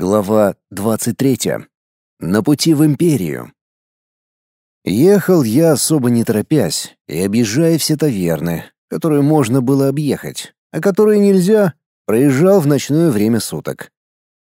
Глава 23. На пути в империю. Ехал я особо не торопясь и объезжая все таверны, которые можно было объехать, а которые нельзя, проезжал в ночное время суток.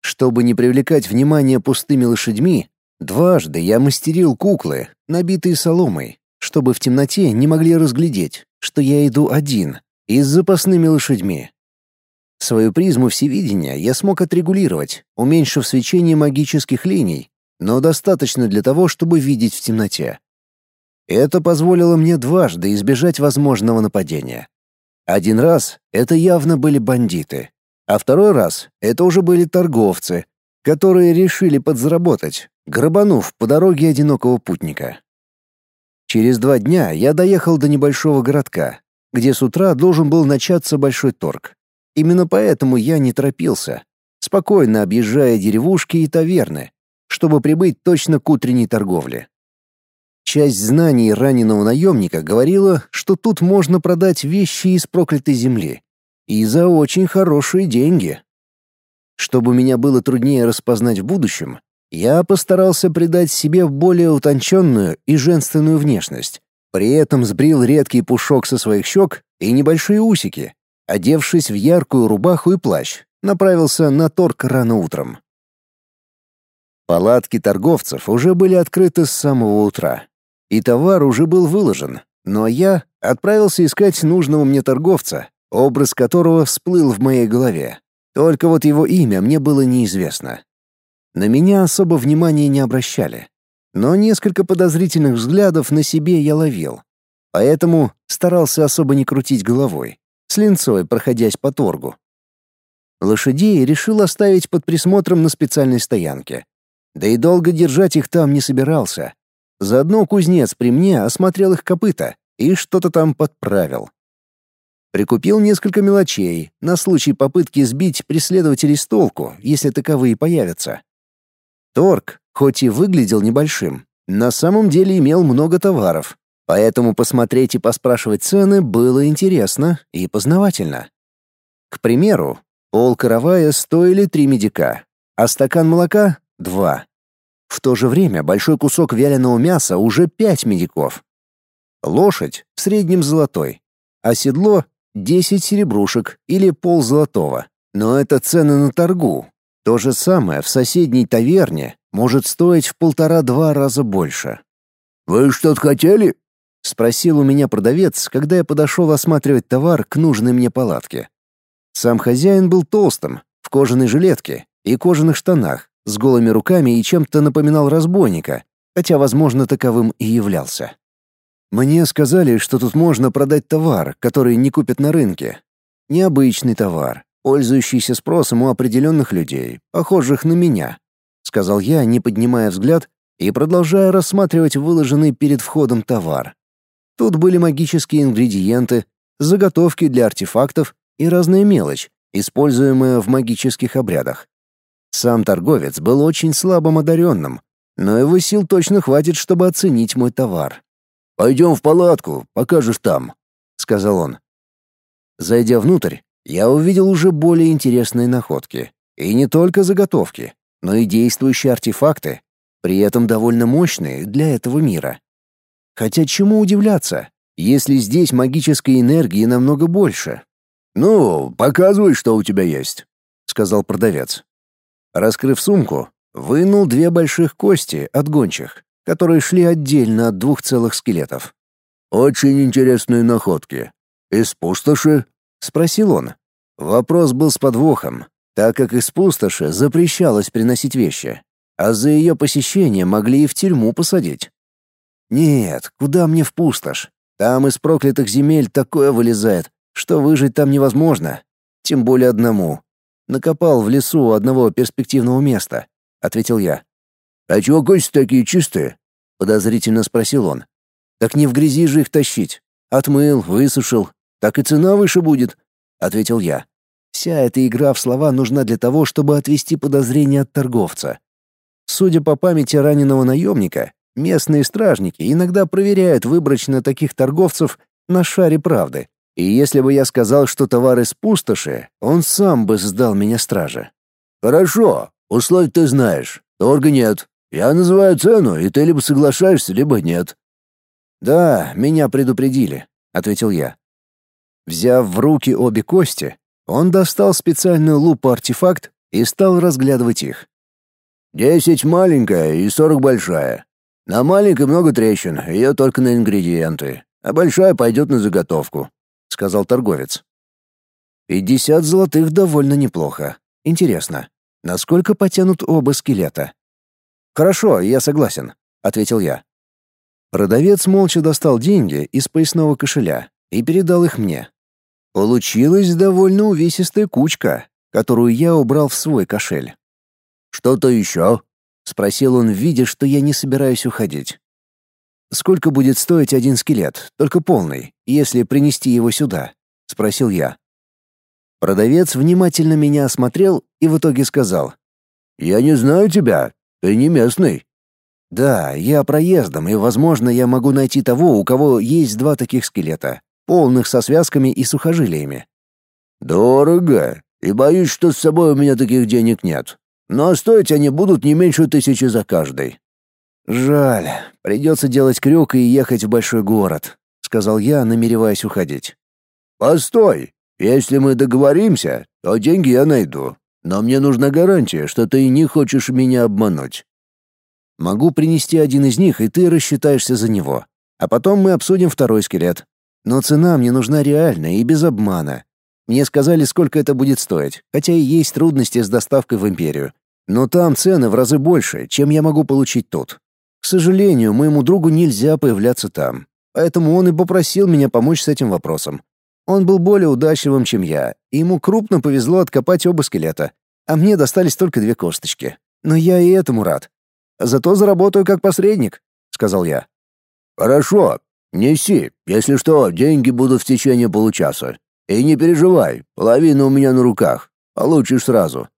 Чтобы не привлекать внимание пустыми лошадьми, дважды я мастерил куклы, набитые соломой, чтобы в темноте не могли разглядеть, что я иду один и с запасными лошадьми. Свою призму всевидения я смог отрегулировать, уменьшив свечение магических линий, но достаточно для того, чтобы видеть в темноте. Это позволило мне дважды избежать возможного нападения. Один раз это явно были бандиты, а второй раз это уже были торговцы, которые решили подзаработать, грабанув по дороге одинокого путника. Через два дня я доехал до небольшого городка, где с утра должен был начаться большой торг. Именно поэтому я не торопился, спокойно объезжая деревушки и таверны, чтобы прибыть точно к утренней торговле. Часть знаний раненого наемника говорила, что тут можно продать вещи из проклятой земли. И за очень хорошие деньги. Чтобы меня было труднее распознать в будущем, я постарался придать себе более утонченную и женственную внешность. При этом сбрил редкий пушок со своих щек и небольшие усики, одевшись в яркую рубаху и плащ, направился на торг рано утром. Палатки торговцев уже были открыты с самого утра, и товар уже был выложен, но я отправился искать нужного мне торговца, образ которого всплыл в моей голове. Только вот его имя мне было неизвестно. На меня особо внимания не обращали, но несколько подозрительных взглядов на себе я ловил, поэтому старался особо не крутить головой с линцой, проходясь по торгу. Лошадей решил оставить под присмотром на специальной стоянке. Да и долго держать их там не собирался. Заодно кузнец при мне осмотрел их копыта и что-то там подправил. Прикупил несколько мелочей на случай попытки сбить преследователей с толку, если таковые появятся. Торг, хоть и выглядел небольшим, на самом деле имел много товаров, Поэтому посмотреть и поспрашивать цены было интересно и познавательно. К примеру, пол каравая стоили три медика, а стакан молока — два. В то же время большой кусок вяленого мяса уже пять медиков. Лошадь в среднем золотой, а седло — десять серебрушек или пол золотого. Но это цены на торгу. То же самое в соседней таверне может стоить в полтора-два раза больше. «Вы что-то хотели?» — спросил у меня продавец, когда я подошел осматривать товар к нужной мне палатке. Сам хозяин был толстым, в кожаной жилетке и кожаных штанах, с голыми руками и чем-то напоминал разбойника, хотя, возможно, таковым и являлся. Мне сказали, что тут можно продать товар, который не купят на рынке. Необычный товар, пользующийся спросом у определенных людей, похожих на меня, сказал я, не поднимая взгляд и продолжая рассматривать выложенный перед входом товар. Тут были магические ингредиенты, заготовки для артефактов и разная мелочь, используемая в магических обрядах. Сам торговец был очень слабым одаренным, но его сил точно хватит, чтобы оценить мой товар. «Пойдем в палатку, покажешь там», — сказал он. Зайдя внутрь, я увидел уже более интересные находки. И не только заготовки, но и действующие артефакты, при этом довольно мощные для этого мира. Хотя чему удивляться, если здесь магической энергии намного больше? «Ну, показывай, что у тебя есть», — сказал продавец. Раскрыв сумку, вынул две больших кости от гончих, которые шли отдельно от двух целых скелетов. «Очень интересные находки. Из пустоши?» — спросил он. Вопрос был с подвохом, так как из пустоши запрещалось приносить вещи, а за ее посещение могли и в тюрьму посадить. Нет, куда мне в пустошь? Там из проклятых земель такое вылезает, что выжить там невозможно. Тем более одному. Накопал в лесу одного перспективного места, ответил я. А чего кости такие чистые? подозрительно спросил он. Так не в грязи же их тащить. Отмыл, высушил, так и цена выше будет, ответил я. Вся эта игра в слова нужна для того, чтобы отвести подозрения от торговца. Судя по памяти раненого наемника, Местные стражники иногда проверяют выборочно таких торговцев на шаре правды. И если бы я сказал, что товар из пустоши, он сам бы сдал меня страже. «Хорошо, Условия ты знаешь, торга нет. Я называю цену, и ты либо соглашаешься, либо нет». «Да, меня предупредили», — ответил я. Взяв в руки обе кости, он достал специальную лупу-артефакт и стал разглядывать их. «Десять маленькая и сорок большая. На маленькой много трещин, ее только на ингредиенты, а большая пойдет на заготовку», — сказал торговец. «Пятьдесят золотых довольно неплохо. Интересно, насколько потянут оба скелета?» «Хорошо, я согласен», — ответил я. Продавец молча достал деньги из поясного кошеля и передал их мне. Получилась довольно увесистая кучка, которую я убрал в свой кошель. «Что-то еще?» — спросил он, видя, что я не собираюсь уходить. «Сколько будет стоить один скелет, только полный, если принести его сюда?» — спросил я. Продавец внимательно меня осмотрел и в итоге сказал. «Я не знаю тебя. Ты не местный». «Да, я проездом, и, возможно, я могу найти того, у кого есть два таких скелета, полных со связками и сухожилиями». «Дорого, и боюсь, что с собой у меня таких денег нет. Но стоить они будут не меньше тысячи за каждый». «Жаль, придется делать крюк и ехать в большой город», — сказал я, намереваясь уходить. «Постой, если мы договоримся, то деньги я найду. Но мне нужна гарантия, что ты не хочешь меня обмануть. Могу принести один из них, и ты рассчитаешься за него. А потом мы обсудим второй скелет. Но цена мне нужна реальная и без обмана. Мне сказали, сколько это будет стоить, хотя и есть трудности с доставкой в империю. Но там цены в разы больше, чем я могу получить тут. К сожалению, моему другу нельзя появляться там. Поэтому он и попросил меня помочь с этим вопросом. Он был более удачливым, чем я, и ему крупно повезло откопать оба скелета, а мне достались только две косточки. Но я и этому рад. Зато заработаю как посредник», — сказал я. «Хорошо, неси. Если что, деньги будут в течение получаса. И не переживай, половина у меня на руках. Получишь сразу».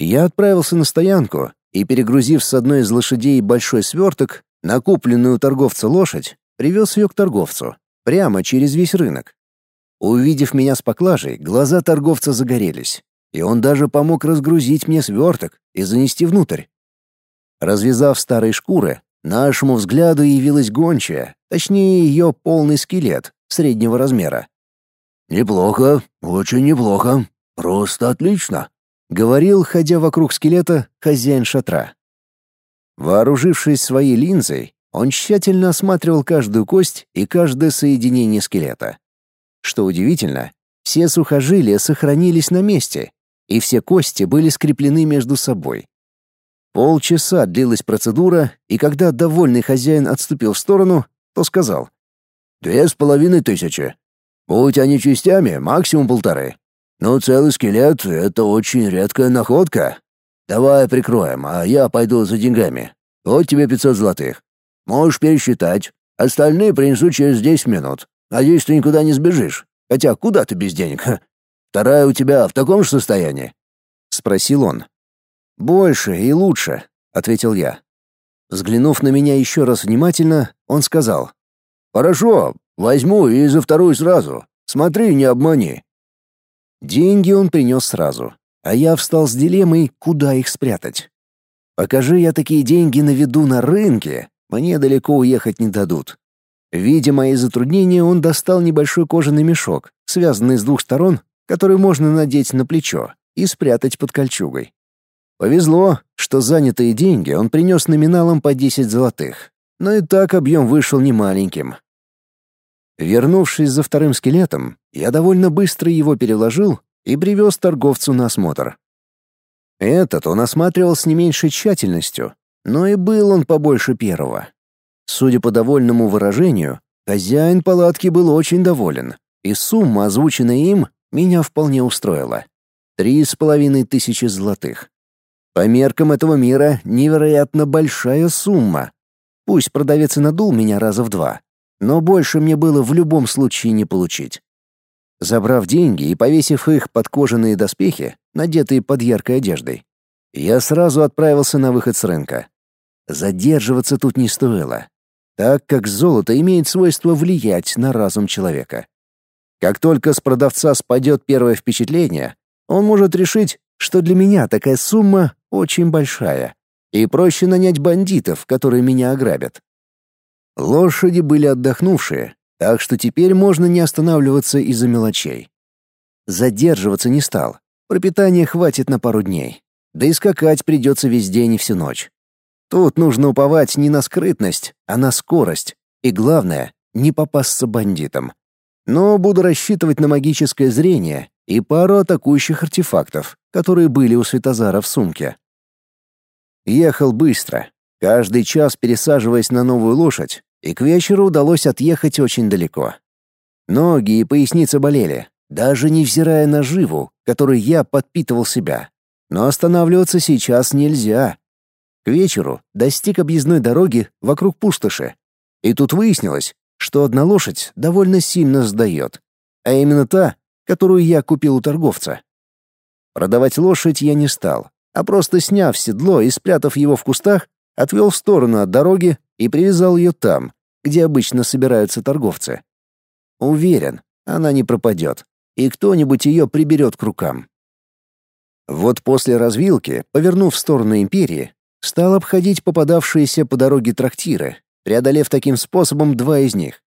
Я отправился на стоянку и, перегрузив с одной из лошадей большой сверток, на купленную у торговца лошадь, привез ее к торговцу, прямо через весь рынок. Увидев меня с поклажей, глаза торговца загорелись, и он даже помог разгрузить мне сверток и занести внутрь. Развязав старые шкуры, нашему взгляду явилась гончая, точнее ее полный скелет среднего размера. «Неплохо, очень неплохо, просто отлично», — говорил, ходя вокруг скелета, хозяин шатра. Вооружившись своей линзой, он тщательно осматривал каждую кость и каждое соединение скелета. Что удивительно, все сухожилия сохранились на месте, и все кости были скреплены между собой. Полчаса длилась процедура, и когда довольный хозяин отступил в сторону, то сказал. «Две с половиной тысячи. Будь они частями, максимум полторы. Но целый скелет — это очень редкая находка. Давай прикроем, а я пойду за деньгами. Вот тебе пятьсот золотых. Можешь пересчитать. Остальные принесу через десять минут. Надеюсь, ты никуда не сбежишь. Хотя куда ты без денег? Вторая у тебя в таком же состоянии?» — спросил он. «Больше и лучше», — ответил я. Взглянув на меня еще раз внимательно, он сказал. «Хорошо, возьму и за вторую сразу. Смотри, не обмани». Деньги он принес сразу, а я встал с дилеммой, куда их спрятать. Покажи я такие деньги на виду на рынке, мне далеко уехать не дадут. Видя мои затруднения, он достал небольшой кожаный мешок, связанный с двух сторон, который можно надеть на плечо и спрятать под кольчугой. Повезло, что занятые деньги он принес номиналом по 10 золотых, но и так объем вышел немаленьким. Вернувшись за вторым скелетом, я довольно быстро его переложил и привез торговцу на осмотр. Этот он осматривал с не меньшей тщательностью, но и был он побольше первого. Судя по довольному выражению, хозяин палатки был очень доволен, и сумма, озвученная им, меня вполне устроила. Три с половиной тысячи золотых. По меркам этого мира невероятно большая сумма. Пусть продавец и надул меня раза в два, но больше мне было в любом случае не получить. Забрав деньги и повесив их под кожаные доспехи, надетые под яркой одеждой, я сразу отправился на выход с рынка. Задерживаться тут не стоило, так как золото имеет свойство влиять на разум человека. Как только с продавца спадет первое впечатление, он может решить, что для меня такая сумма очень большая, и проще нанять бандитов, которые меня ограбят. Лошади были отдохнувшие, так что теперь можно не останавливаться из-за мелочей. Задерживаться не стал. Пропитания хватит на пару дней. Да и скакать придется весь день и всю ночь. Тут нужно уповать не на скрытность, а на скорость. И главное, не попасться бандитам. Но буду рассчитывать на магическое зрение и пару атакующих артефактов, которые были у Светозара в сумке. Ехал быстро, каждый час пересаживаясь на новую лошадь, и к вечеру удалось отъехать очень далеко. Ноги и поясница болели, даже невзирая на живу, которой я подпитывал себя. Но останавливаться сейчас нельзя. К вечеру достиг объездной дороги вокруг пустоши. И тут выяснилось, что одна лошадь довольно сильно сдает. А именно та, которую я купил у торговца. Продавать лошадь я не стал, а просто сняв седло и спрятав его в кустах, отвел в сторону от дороги и привязал ее там, где обычно собираются торговцы. Уверен, она не пропадет, и кто-нибудь ее приберет к рукам. Вот после развилки, повернув в сторону империи, Стал обходить попадавшиеся по дороге трактиры, преодолев таким способом два из них.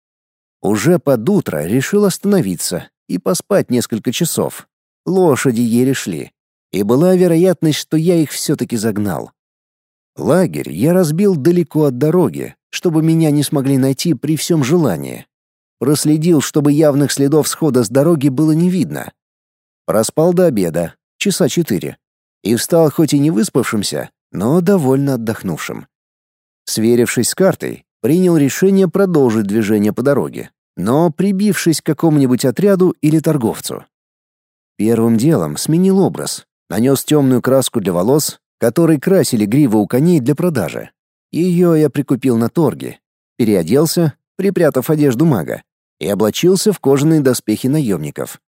Уже под утро решил остановиться и поспать несколько часов. Лошади еле шли, и была вероятность, что я их все-таки загнал. Лагерь я разбил далеко от дороги, чтобы меня не смогли найти при всем желании. Проследил, чтобы явных следов схода с дороги было не видно. Проспал до обеда, часа четыре, и встал хоть и не выспавшимся, но довольно отдохнувшим. Сверившись с картой, принял решение продолжить движение по дороге, но прибившись к какому-нибудь отряду или торговцу. Первым делом сменил образ, нанес темную краску для волос, которой красили гривы у коней для продажи. Ее я прикупил на торге, переоделся, припрятав одежду мага, и облачился в кожаные доспехи наемников.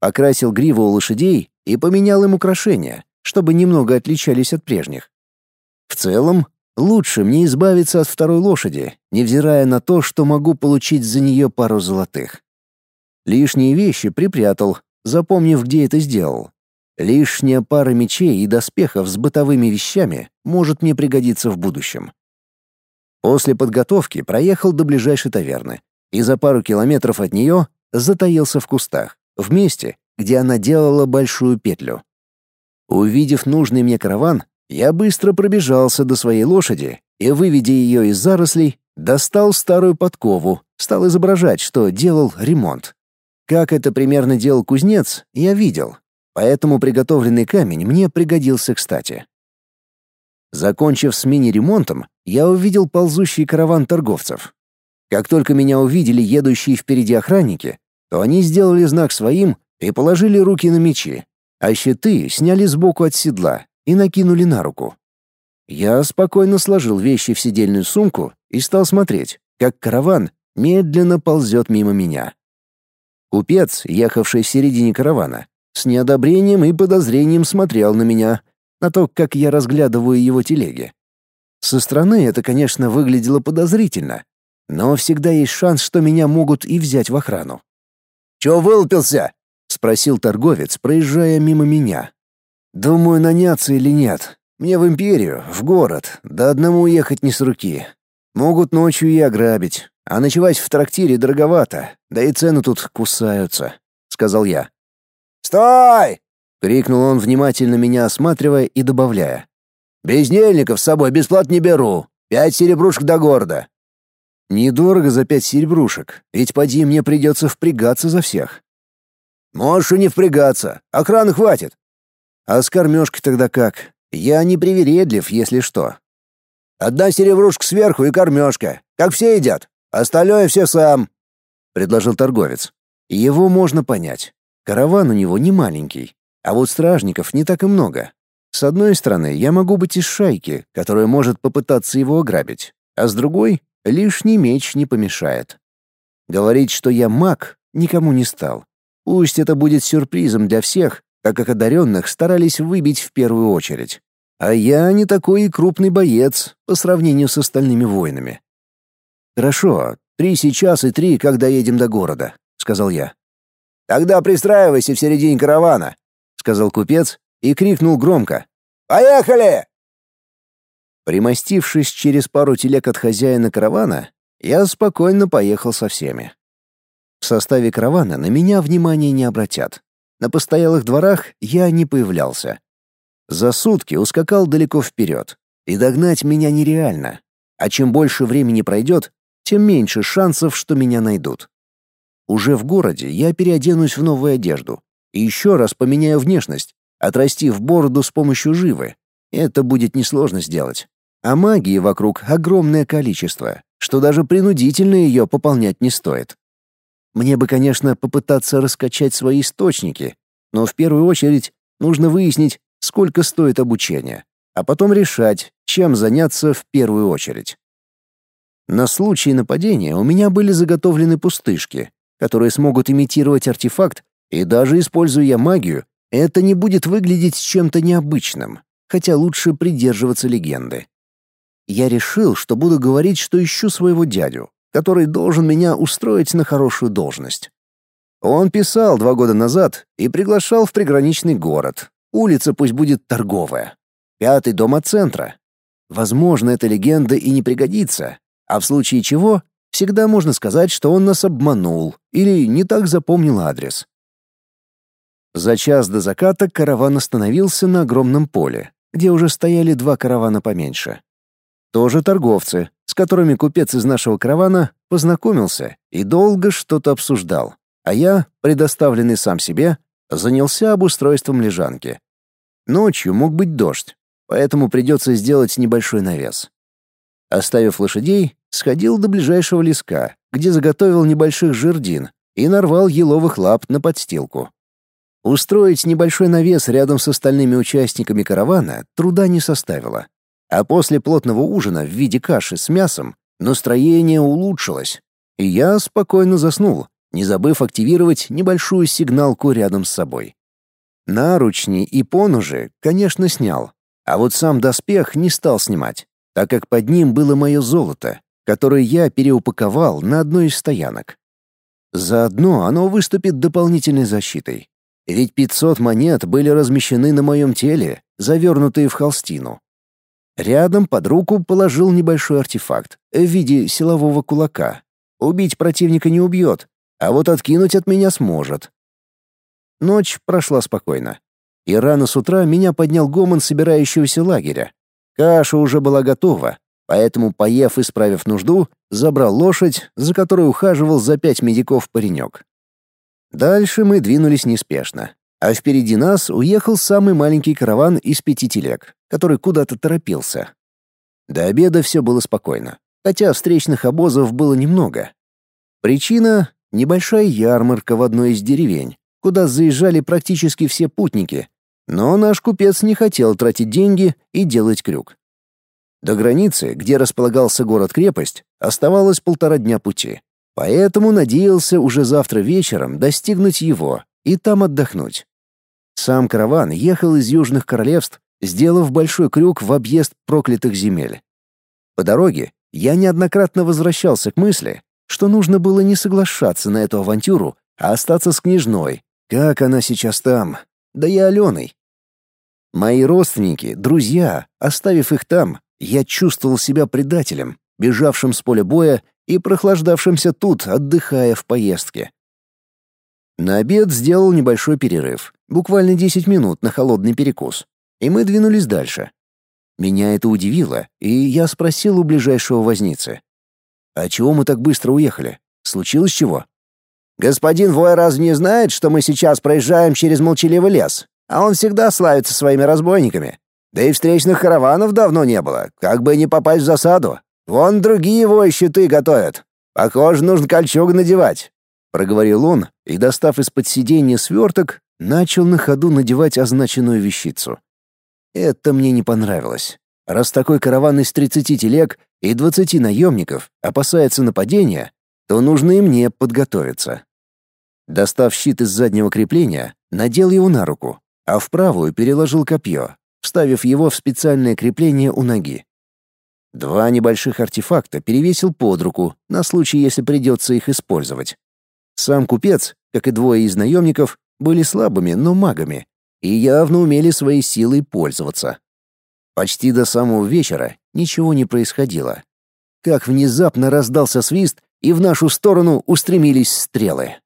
Покрасил гриву у лошадей и поменял им украшения, чтобы немного отличались от прежних. В целом, лучше мне избавиться от второй лошади, невзирая на то, что могу получить за нее пару золотых. Лишние вещи припрятал, запомнив, где это сделал. Лишняя пара мечей и доспехов с бытовыми вещами может мне пригодиться в будущем. После подготовки проехал до ближайшей таверны и за пару километров от нее затаился в кустах, в месте, где она делала большую петлю. Увидев нужный мне караван, я быстро пробежался до своей лошади и, выведя ее из зарослей, достал старую подкову, стал изображать, что делал ремонт. Как это примерно делал кузнец, я видел, поэтому приготовленный камень мне пригодился кстати. Закончив с мини-ремонтом, я увидел ползущий караван торговцев. Как только меня увидели едущие впереди охранники, то они сделали знак своим и положили руки на мечи, а щиты сняли сбоку от седла и накинули на руку. Я спокойно сложил вещи в сидельную сумку и стал смотреть, как караван медленно ползет мимо меня. Купец, ехавший в середине каравана, с неодобрением и подозрением смотрел на меня, на то, как я разглядываю его телеги. Со стороны это, конечно, выглядело подозрительно, но всегда есть шанс, что меня могут и взять в охрану. «Чё вылупился?» — спросил торговец, проезжая мимо меня. «Думаю, наняться или нет. Мне в империю, в город, да одному ехать не с руки. Могут ночью и ограбить, а ночевать в трактире дороговато, да и цены тут кусаются», — сказал я. «Стой!» — крикнул он, внимательно меня осматривая и добавляя. «Бездельников с собой бесплатно не беру. Пять серебрушек до города». «Недорого за пять серебрушек, ведь поди мне придется впрягаться за всех. Можешь и не впрягаться, охраны хватит. А с кормежкой тогда как? Я не привередлив, если что. Одна серебрушка сверху и кормежка, как все едят. Остальное все сам, предложил торговец. Его можно понять. Караван у него не маленький, а вот стражников не так и много. С одной стороны, я могу быть из шайки, которая может попытаться его ограбить, а с другой лишний меч не помешает. Говорить, что я маг, никому не стал. Пусть это будет сюрпризом для всех, так как одаренных старались выбить в первую очередь. А я не такой и крупный боец по сравнению с остальными воинами. «Хорошо, три сейчас и три, когда едем до города», — сказал я. «Тогда пристраивайся в середине каравана», — сказал купец и крикнул громко. Поехали!» Примостившись через пару телег от хозяина каравана, я спокойно поехал со всеми. В составе каравана на меня внимания не обратят. На постоялых дворах я не появлялся. За сутки ускакал далеко вперед, и догнать меня нереально. А чем больше времени пройдет, тем меньше шансов, что меня найдут. Уже в городе я переоденусь в новую одежду и еще раз поменяю внешность, отрастив бороду с помощью живы. Это будет несложно сделать. А магии вокруг огромное количество, что даже принудительно ее пополнять не стоит. Мне бы, конечно, попытаться раскачать свои источники, но в первую очередь нужно выяснить, сколько стоит обучение, а потом решать, чем заняться в первую очередь. На случай нападения у меня были заготовлены пустышки, которые смогут имитировать артефакт, и даже используя магию, это не будет выглядеть чем-то необычным, хотя лучше придерживаться легенды я решил, что буду говорить, что ищу своего дядю, который должен меня устроить на хорошую должность. Он писал два года назад и приглашал в приграничный город. Улица пусть будет торговая. Пятый дом от центра. Возможно, эта легенда и не пригодится, а в случае чего всегда можно сказать, что он нас обманул или не так запомнил адрес. За час до заката караван остановился на огромном поле, где уже стояли два каравана поменьше. Тоже торговцы, с которыми купец из нашего каравана познакомился и долго что-то обсуждал, а я, предоставленный сам себе, занялся обустройством лежанки. Ночью мог быть дождь, поэтому придется сделать небольшой навес. Оставив лошадей, сходил до ближайшего леска, где заготовил небольших жердин и нарвал еловых лап на подстилку. Устроить небольшой навес рядом с остальными участниками каравана труда не составило. А после плотного ужина в виде каши с мясом настроение улучшилось, и я спокойно заснул, не забыв активировать небольшую сигналку рядом с собой. Наручни и поножи, конечно, снял, а вот сам доспех не стал снимать, так как под ним было мое золото, которое я переупаковал на одной из стоянок. Заодно оно выступит дополнительной защитой. Ведь 500 монет были размещены на моем теле, завернутые в холстину. Рядом под руку положил небольшой артефакт в виде силового кулака. Убить противника не убьет, а вот откинуть от меня сможет. Ночь прошла спокойно. И рано с утра меня поднял гомон собирающегося лагеря. Каша уже была готова, поэтому, поев и справив нужду, забрал лошадь, за которой ухаживал за пять медиков паренек. Дальше мы двинулись неспешно, а впереди нас уехал самый маленький караван из пяти телег, который куда-то торопился. До обеда все было спокойно, хотя встречных обозов было немного. Причина — небольшая ярмарка в одной из деревень, куда заезжали практически все путники, но наш купец не хотел тратить деньги и делать крюк. До границы, где располагался город-крепость, оставалось полтора дня пути, поэтому надеялся уже завтра вечером достигнуть его и там отдохнуть. Сам караван ехал из южных королевств, сделав большой крюк в объезд проклятых земель. По дороге я неоднократно возвращался к мысли, что нужно было не соглашаться на эту авантюру, а остаться с княжной. Как она сейчас там? Да и Аленой. Мои родственники, друзья, оставив их там, я чувствовал себя предателем, бежавшим с поля боя и прохлаждавшимся тут, отдыхая в поездке. На обед сделал небольшой перерыв, буквально 10 минут на холодный перекус, и мы двинулись дальше. Меня это удивило, и я спросил у ближайшего возницы. «А чего мы так быстро уехали? Случилось чего?» «Господин Вой разве не знает, что мы сейчас проезжаем через молчаливый лес? А он всегда славится своими разбойниками. Да и встречных караванов давно не было, как бы не попасть в засаду. Вон другие его щиты готовят. Похоже, нужно кольчугу надевать проговорил он и, достав из-под сиденья сверток, начал на ходу надевать означенную вещицу. Это мне не понравилось. Раз такой караван из 30 телег и 20 наемников опасается нападения, то нужно и мне подготовиться. Достав щит из заднего крепления, надел его на руку, а в правую переложил копье, вставив его в специальное крепление у ноги. Два небольших артефакта перевесил под руку на случай, если придется их использовать. Сам купец, как и двое из наемников, были слабыми, но магами, и явно умели своей силой пользоваться. Почти до самого вечера ничего не происходило. Как внезапно раздался свист, и в нашу сторону устремились стрелы.